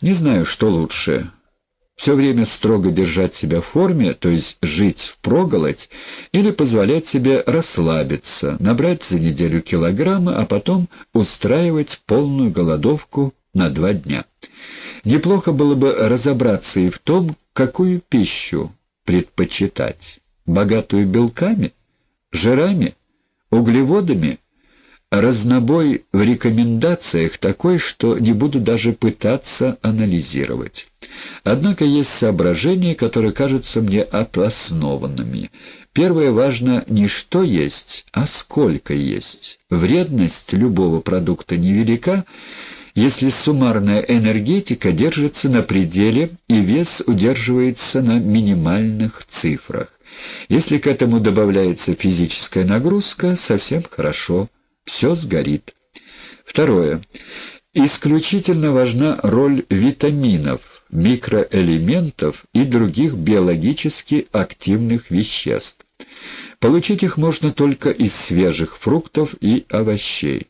Не знаю, что лучше. Все время строго держать себя в форме, то есть жить впроголодь, или позволять себе расслабиться, набрать за неделю килограммы, а потом устраивать полную голодовку на два дня. Неплохо было бы разобраться и в том, какую пищу предпочитать. Богатую белками, жирами, углеводами – Разнобой в рекомендациях такой, что не буду даже пытаться анализировать. Однако есть соображения, которые кажутся мне обоснованными. Первое важно не что есть, а сколько есть. Вредность любого продукта невелика, если суммарная энергетика держится на пределе и вес удерживается на минимальных цифрах. Если к этому добавляется физическая нагрузка, совсем хорошо – все сгорит. Второе. Исключительно важна роль витаминов, микроэлементов и других биологически активных веществ. Получить их можно только из свежих фруктов и овощей.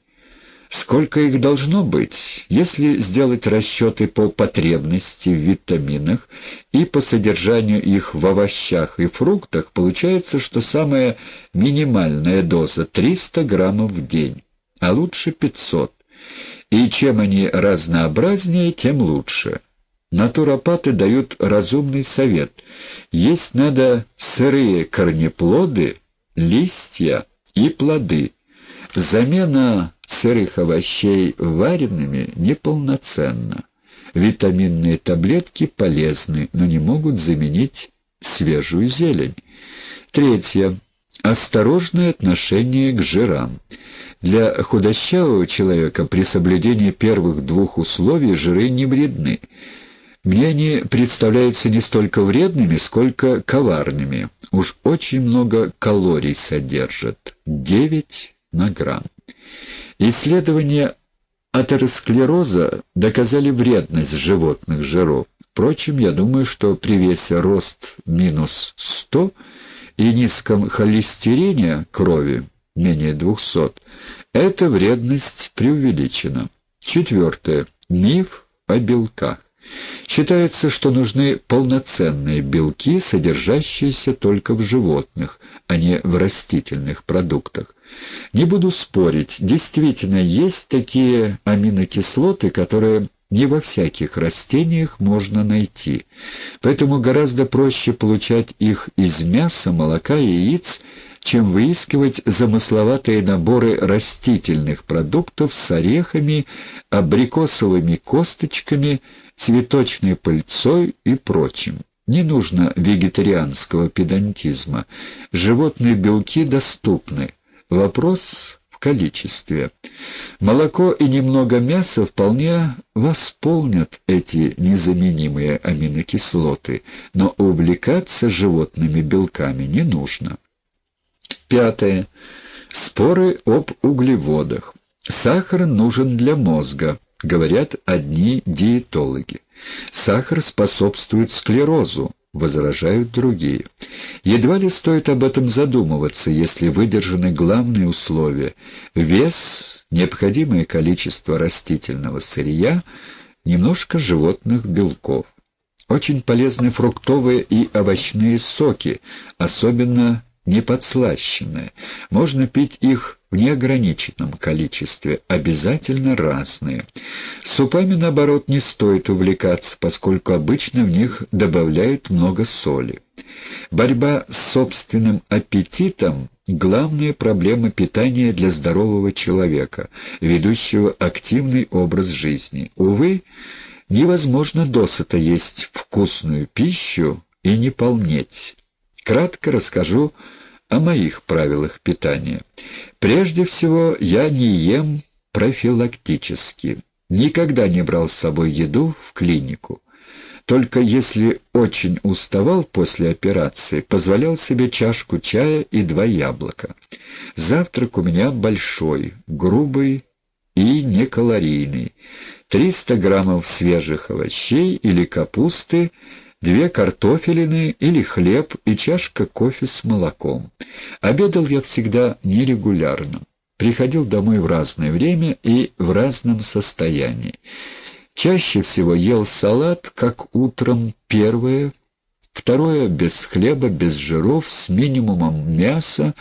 Сколько их должно быть, если сделать расчеты по потребности в витаминах и по содержанию их в овощах и фруктах, получается, что самая минимальная доза 300 граммов в день, а лучше 500. И чем они разнообразнее, тем лучше. Натуропаты дают разумный совет. Есть надо сырые корнеплоды, листья и плоды. Замена сырых овощей вареными неполноценно. Витаминные таблетки полезны, но не могут заменить свежую зелень. Третье. Осторожное отношение к жирам. Для худощавого человека при соблюдении первых двух условий жиры не вредны. Мне они представляются не столько вредными, сколько коварными. Уж очень много калорий содержат. 9 на грамм. Исследования атеросклероза доказали вредность животных жиров. Впрочем, я думаю, что при весе рост минус 100 и низком холестерине крови менее 200, эта вредность преувеличена. Четвертое. Миф о белках. Считается, что нужны полноценные белки, содержащиеся только в животных, а не в растительных продуктах. Не буду спорить, действительно есть такие аминокислоты, которые не во всяких растениях можно найти. Поэтому гораздо проще получать их из мяса, молока яиц, чем выискивать замысловатые наборы растительных продуктов с орехами, абрикосовыми косточками, цветочной пыльцой и прочим. Не нужно вегетарианского педантизма. Животные белки доступны. Вопрос в количестве. Молоко и немного мяса вполне восполнят эти незаменимые аминокислоты, но увлекаться животными белками не нужно. Пятое. Споры об углеводах. Сахар нужен для мозга, говорят одни диетологи. Сахар способствует склерозу, возражают другие. Едва ли стоит об этом задумываться, если выдержаны главные условия – вес, необходимое количество растительного сырья, немножко животных белков. Очень полезны фруктовые и овощные соки, особенно неподслащенные. Можно пить их в неограниченном количестве, обязательно разные. Супами, наоборот, не стоит увлекаться, поскольку обычно в них добавляют много соли. Борьба с собственным аппетитом – главная проблема питания для здорового человека, ведущего активный образ жизни. Увы, невозможно досыта есть вкусную пищу и не полнеть. Кратко расскажу о моих правилах питания. Прежде всего, я не ем профилактически. Никогда не брал с собой еду в клинику. Только если очень уставал после операции, позволял себе чашку чая и два яблока. Завтрак у меня большой, грубый и некалорийный. 300 граммов свежих овощей или капусты – две картофелины или хлеб и чашка кофе с молоком. Обедал я всегда нерегулярно. Приходил домой в разное время и в разном состоянии. Чаще всего ел салат, как утром, первое, второе — без хлеба, без жиров, с минимумом мяса,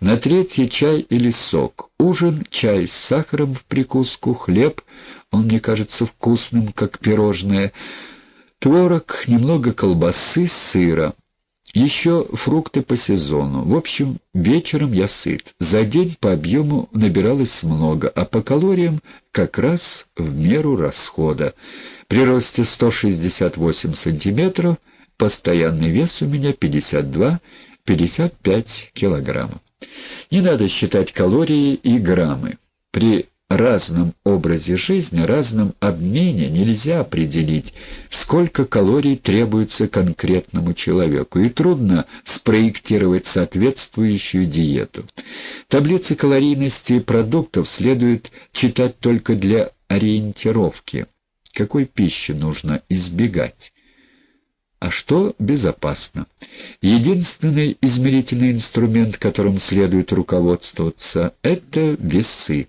на третье — чай или сок, ужин — чай с сахаром в прикуску, хлеб, он мне кажется вкусным, как пирожное, творог, немного колбасы, сыра. Еще фрукты по сезону. В общем, вечером я сыт. За день по объему набиралось много, а по калориям как раз в меру расхода. При росте 168 сантиметров постоянный вес у меня 52-55 килограммов. Не надо считать калории и граммы. При разном образе жизни, разном обмене нельзя определить, сколько калорий требуется конкретному человеку, и трудно спроектировать соответствующую диету. Таблицы калорийности продуктов следует читать только для ориентировки. Какой пищи нужно избегать? А что безопасно? Единственный измерительный инструмент, которым следует руководствоваться, это весы.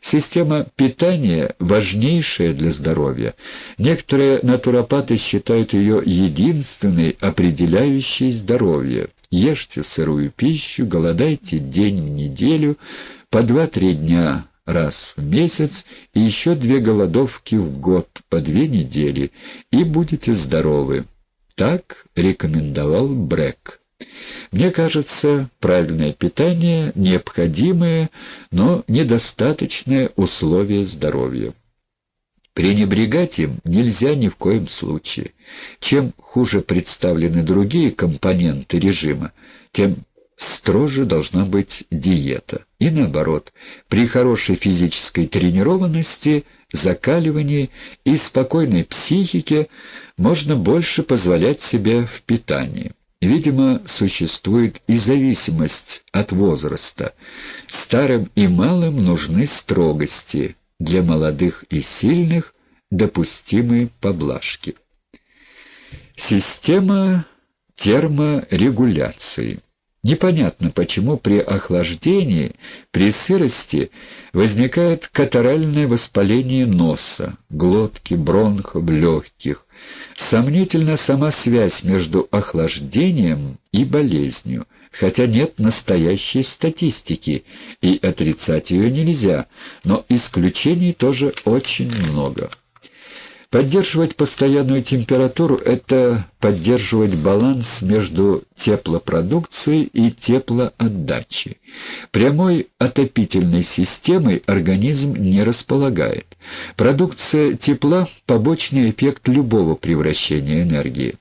Система питания важнейшая для здоровья. Некоторые натуропаты считают ее единственной, определяющей здоровье. Ешьте сырую пищу, голодайте день в неделю, по два-три дня раз в месяц и еще две голодовки в год, по две недели, и будете здоровы. Так рекомендовал Брэк. Мне кажется, правильное питание – необходимое, но недостаточное условие здоровья. Пренебрегать им нельзя ни в коем случае. Чем хуже представлены другие компоненты режима, тем строже должна быть диета. И наоборот, при хорошей физической тренированности, закаливании и спокойной психике можно больше позволять себе в питании. Видимо, существует и зависимость от возраста. Старым и малым нужны строгости, для молодых и сильных допустимые поблажки. Система терморегуляции Непонятно, почему при охлаждении, при сырости возникает катаральное воспаление носа, глотки, бронхов, легких. Сомнительна сама связь между охлаждением и болезнью, хотя нет настоящей статистики, и отрицать ее нельзя, но исключений тоже очень много. Поддерживать постоянную температуру – это поддерживать баланс между теплопродукцией и теплоотдачей. Прямой отопительной системой организм не располагает. Продукция тепла – побочный эффект любого превращения энергии.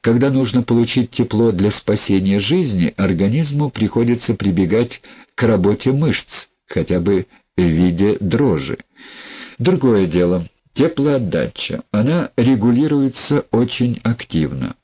Когда нужно получить тепло для спасения жизни, организму приходится прибегать к работе мышц, хотя бы в виде дрожи. Другое дело – Теплоотдача. Она регулируется очень активно.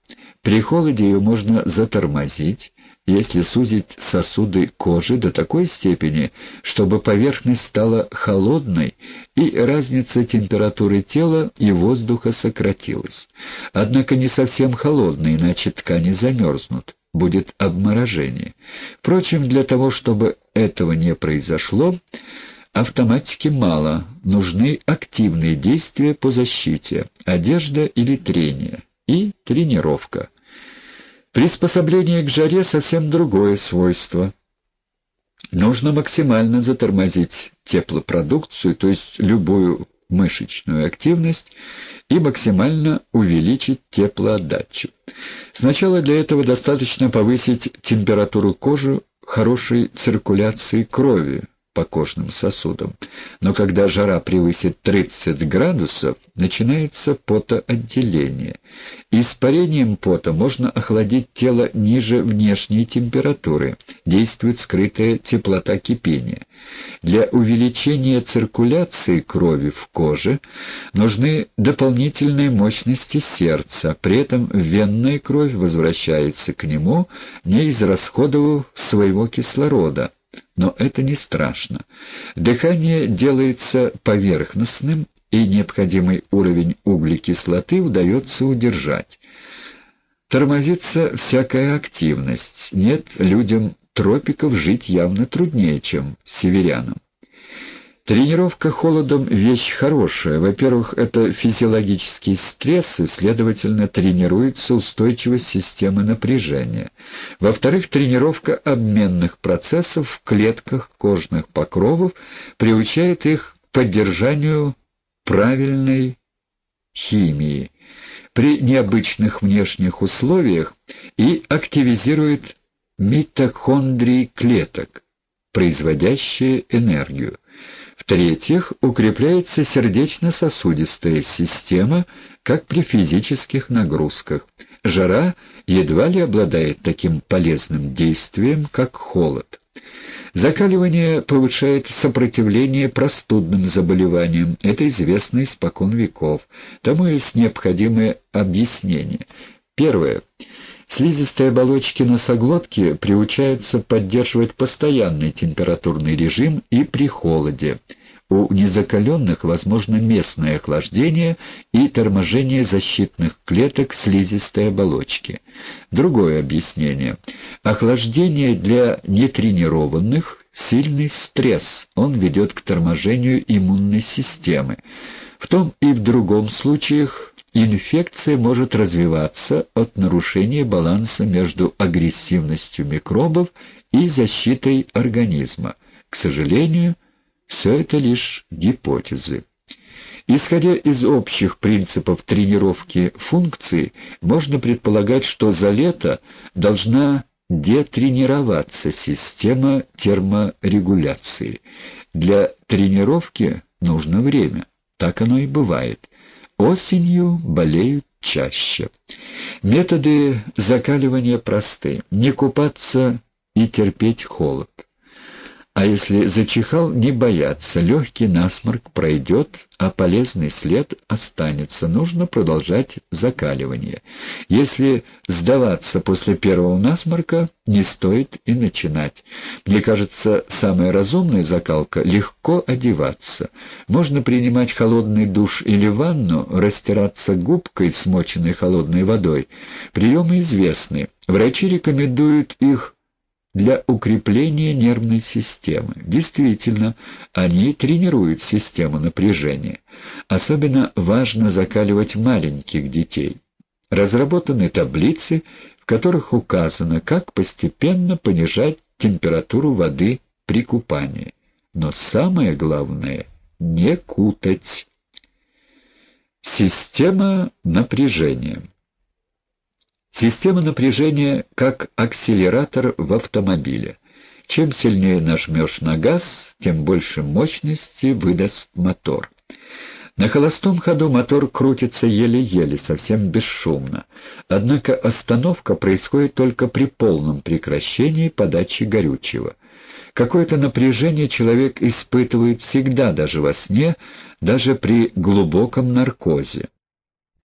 При холоде ее можно затормозить, если сузить сосуды кожи до такой степени, чтобы поверхность стала холодной и разница температуры тела и воздуха сократилась. Однако не совсем холодной, иначе ткани замерзнут, будет обморожение. Впрочем, для того, чтобы этого не произошло, Автоматики мало, нужны активные действия по защите, одежда или трение и тренировка. Приспособление к жаре совсем другое свойство. Нужно максимально затормозить теплопродукцию, то есть любую мышечную активность, и максимально увеличить теплоотдачу. Сначала для этого достаточно повысить температуру кожи хорошей циркуляции крови, по кожным сосудам. Но когда жара превысит 30 градусов, начинается потоотделение. Испарением пота можно охладить тело ниже внешней температуры, действует скрытая теплота кипения. Для увеличения циркуляции крови в коже нужны дополнительные мощности сердца, при этом венная кровь возвращается к нему, не израсходовав своего кислорода, но это не страшно. Дыхание делается поверхностным, и необходимый уровень углекислоты удается удержать. Тормозится всякая активность. Нет, людям тропиков жить явно труднее, чем северянам. Тренировка холодом – вещь хорошая. Во-первых, это физиологический стресс, и, следовательно, тренируется устойчивость системы напряжения. Во-вторых, тренировка обменных процессов в клетках кожных покровов приучает их к поддержанию правильной химии при необычных внешних условиях и активизирует митохондрии клеток, производящие энергию. В-третьих, укрепляется сердечно-сосудистая система, как при физических нагрузках. Жара едва ли обладает таким полезным действием, как холод. Закаливание повышает сопротивление простудным заболеваниям. Это известно испокон веков. Тому есть необходимое объяснение. Первое. Слизистые оболочки носоглотки приучаются поддерживать постоянный температурный режим и при холоде. У незакаленных возможно местное охлаждение и торможение защитных клеток слизистой оболочки. Другое объяснение. Охлаждение для нетренированных – сильный стресс, он ведет к торможению иммунной системы. В том и в другом случаях Инфекция может развиваться от нарушения баланса между агрессивностью микробов и защитой организма. К сожалению, все это лишь гипотезы. Исходя из общих принципов тренировки функций, можно предполагать, что за лето должна детренироваться система терморегуляции. Для тренировки нужно время. Так оно и бывает. Осенью болеют чаще. Методы закаливания просты. Не купаться и терпеть холод. А если зачихал, не бояться, легкий насморк пройдет, а полезный след останется. Нужно продолжать закаливание. Если сдаваться после первого насморка, не стоит и начинать. Мне кажется, самая разумная закалка — легко одеваться. Можно принимать холодный душ или ванну, растираться губкой, смоченной холодной водой. Приемы известны. Врачи рекомендуют их для укрепления нервной системы. Действительно, они тренируют систему напряжения. Особенно важно закаливать маленьких детей. Разработаны таблицы, в которых указано, как постепенно понижать температуру воды при купании. Но самое главное — не кутать. Система напряжения. Система напряжения как акселератор в автомобиле. Чем сильнее нажмешь на газ, тем больше мощности выдаст мотор. На холостом ходу мотор крутится еле-еле, совсем бесшумно. Однако остановка происходит только при полном прекращении подачи горючего. Какое-то напряжение человек испытывает всегда, даже во сне, даже при глубоком наркозе.